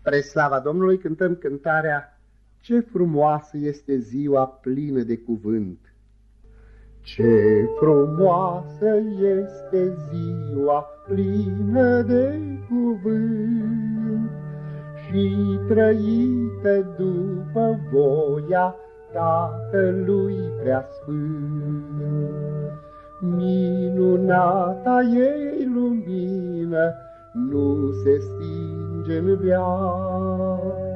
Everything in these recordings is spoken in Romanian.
Spre slava Domnului cântăm cântarea Ce frumoasă este ziua plină de cuvânt. Ce frumoasă este ziua plină de cuvânt Și trăită după voia Tatălui preasfânt. Minunata ei lumină nu se stinge în viață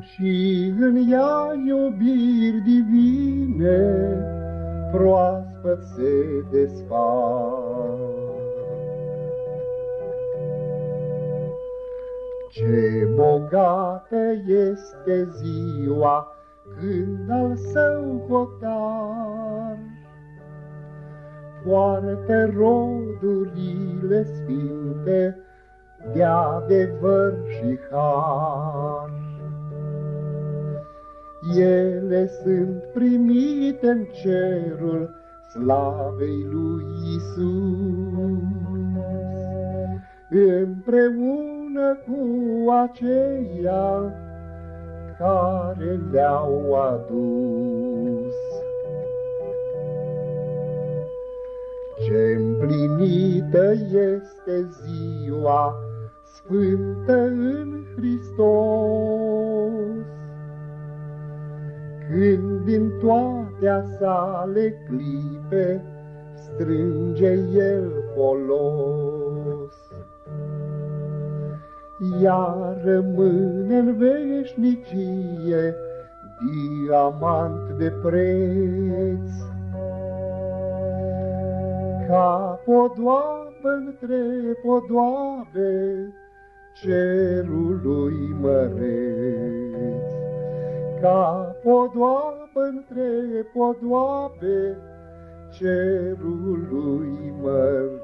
și în ea iubiri divine proaspăt se desfac. Ce bogată este ziua când al său hotar poartă rodurile sfinte de adevăr și har. Ele sunt primite în cerul slavei lui Isus. Împreună cu aceia care le-au adus. Ce împlinită este ziua sfântă în Hristos, Când din toate sale clipe strânge El folos. Ea rămâne în veșnicie, diamant de preț, ca podoabă între podoabe cerului măreț. Ca podoabă între podoabe cerului măreț.